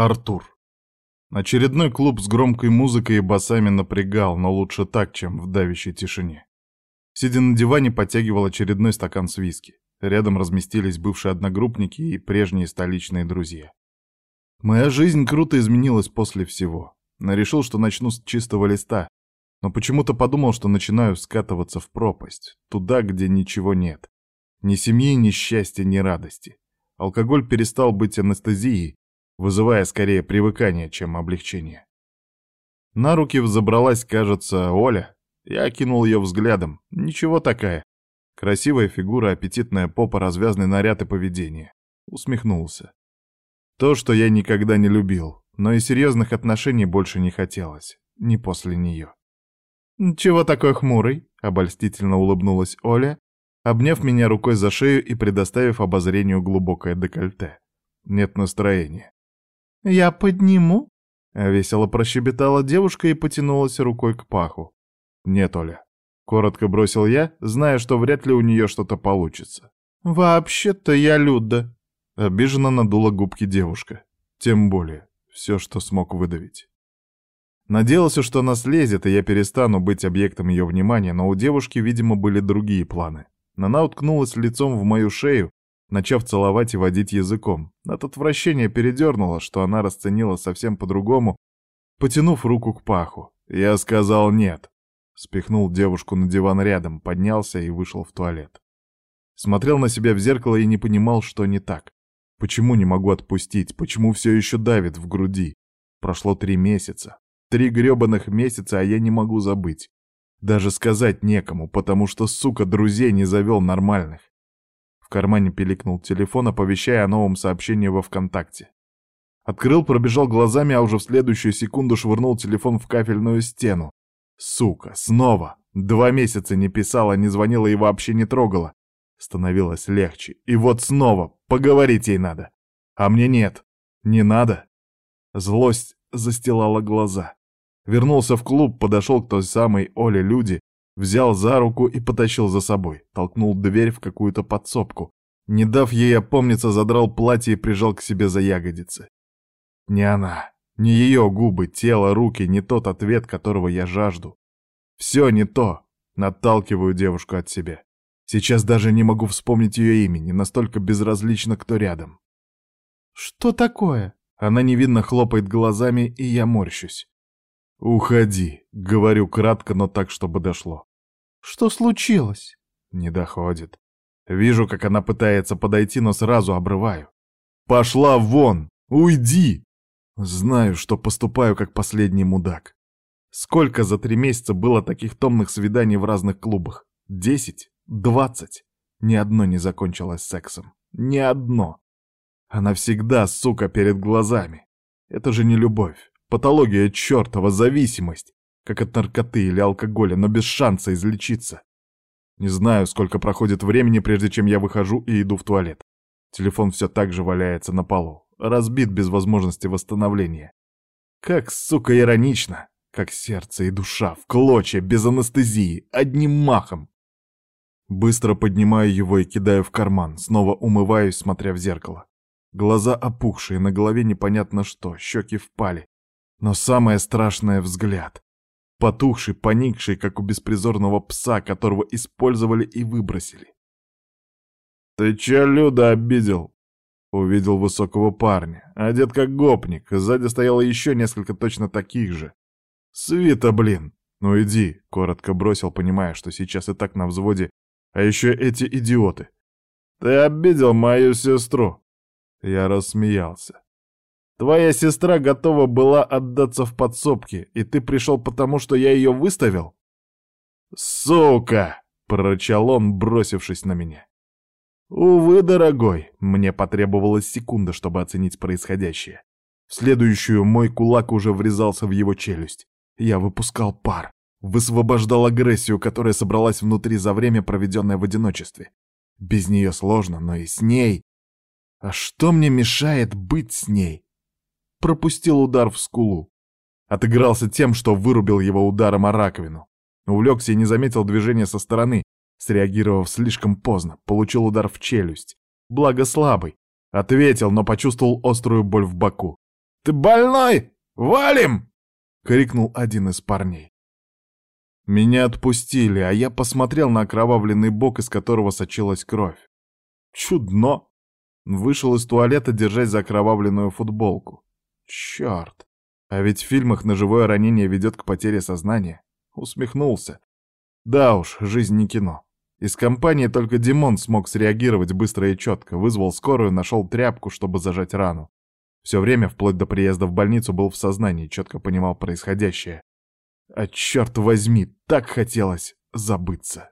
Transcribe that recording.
Артур. Очередной клуб с громкой музыкой и басами напрягал, но лучше так, чем в давящей тишине. Сидя на диване, подтягивал очередной стакан с виски. Рядом разместились бывшие одногруппники и прежние столичные друзья. Моя жизнь круто изменилась после всего. Но решил, что начну с чистого листа, но почему-то подумал, что начинаю скатываться в пропасть, туда, где ничего нет. Ни семьи, ни счастья, ни радости. Алкоголь перестал быть анестезией, вызывая скорее привыкание, чем облегчение. На руки взобралась, кажется, Оля. Я окинул ее взглядом. Ничего такая. Красивая фигура, аппетитная попа, развязный наряд и поведение. Усмехнулся. То, что я никогда не любил, но и серьезных отношений больше не хотелось. Не после нее. «Чего такой хмурый?» — обольстительно улыбнулась Оля, обняв меня рукой за шею и предоставив обозрению глубокое декольте. «Нет настроения. «Я подниму?» э, — весело прощебетала девушка и потянулась рукой к паху. «Нет, Оля», — коротко бросил я, зная, что вряд ли у нее что-то получится. «Вообще-то я Люда», — обиженно надула губки девушка. Тем более, все, что смог выдавить. Надеялся, что она слезет, и я перестану быть объектом ее внимания, но у девушки, видимо, были другие планы. Она уткнулась лицом в мою шею, начав целовать и водить языком. От отвращения передернуло, что она расценила совсем по-другому, потянув руку к паху. Я сказал «нет». Спихнул девушку на диван рядом, поднялся и вышел в туалет. Смотрел на себя в зеркало и не понимал, что не так. Почему не могу отпустить? Почему все еще давит в груди? Прошло три месяца. Три гребаных месяца, а я не могу забыть. Даже сказать некому, потому что, сука, друзей не завел нормальных. В кармане пиликнул телефон, а оповещая о новом сообщении во ВКонтакте. Открыл, пробежал глазами, а уже в следующую секунду швырнул телефон в кафельную стену. Сука, снова! Два месяца не писала, не звонила и вообще не трогала. Становилось легче. И вот снова, поговорить ей надо. А мне нет. Не надо. Злость застилала глаза. Вернулся в клуб, подошел к той самой Оле люди, взял за руку и потащил за собой, толкнул дверь в какую-то подсобку. Не дав ей опомниться, задрал платье и прижал к себе за ягодицы. Не она, не ее губы, тело, руки, не тот ответ, которого я жажду. Все не то. Наталкиваю девушку от себя. Сейчас даже не могу вспомнить ее имени, настолько безразлично, кто рядом. «Что такое?» Она невинно хлопает глазами, и я морщусь. «Уходи», — говорю кратко, но так, чтобы дошло. Что случилось?» «Не доходит. Вижу, как она пытается подойти, но сразу обрываю. Пошла вон! Уйди!» Знаю, что поступаю как последний мудак. Сколько за три месяца было таких томных свиданий в разных клубах? Десять? Двадцать? Ни одно не закончилось сексом. Ни одно. Она всегда, сука, перед глазами. Это же не любовь. Патология чертова, зависимость как от наркоты или алкоголя, но без шанса излечиться. Не знаю, сколько проходит времени, прежде чем я выхожу и иду в туалет. Телефон все так же валяется на полу, разбит без возможности восстановления. Как, сука, иронично! Как сердце и душа, в клочья, без анестезии, одним махом. Быстро поднимаю его и кидаю в карман, снова умываюсь, смотря в зеркало. Глаза опухшие, на голове непонятно что, щеки впали. Но самое страшное — взгляд потухший, поникший, как у беспризорного пса, которого использовали и выбросили. «Ты че, Люда, обидел?» Увидел высокого парня, одет как гопник, сзади стояло еще несколько точно таких же. «Свита, блин! Ну иди!» — коротко бросил, понимая, что сейчас и так на взводе, а еще эти идиоты. «Ты обидел мою сестру!» Я рассмеялся. Твоя сестра готова была отдаться в подсобке, и ты пришел потому, что я ее выставил?» «Сука!» — прорычал он, бросившись на меня. «Увы, дорогой, мне потребовалась секунда, чтобы оценить происходящее. В следующую мой кулак уже врезался в его челюсть. Я выпускал пар, высвобождал агрессию, которая собралась внутри за время, проведенное в одиночестве. Без нее сложно, но и с ней... А что мне мешает быть с ней?» пропустил удар в скулу. Отыгрался тем, что вырубил его ударом о раковину. Увлекся и не заметил движения со стороны, среагировав слишком поздно, получил удар в челюсть. Благо слабый. Ответил, но почувствовал острую боль в боку. «Ты больной! Валим!» — крикнул один из парней. Меня отпустили, а я посмотрел на окровавленный бок, из которого сочилась кровь. Чудно! Вышел из туалета, держась за окровавленную футболку. Черт! А ведь в фильмах ножевое ранение ведет к потере сознания. Усмехнулся. Да уж, жизнь не кино. Из компании только Димон смог среагировать быстро и четко, вызвал скорую, нашел тряпку, чтобы зажать рану. Все время, вплоть до приезда в больницу, был в сознании, четко понимал происходящее. А черт возьми, так хотелось забыться.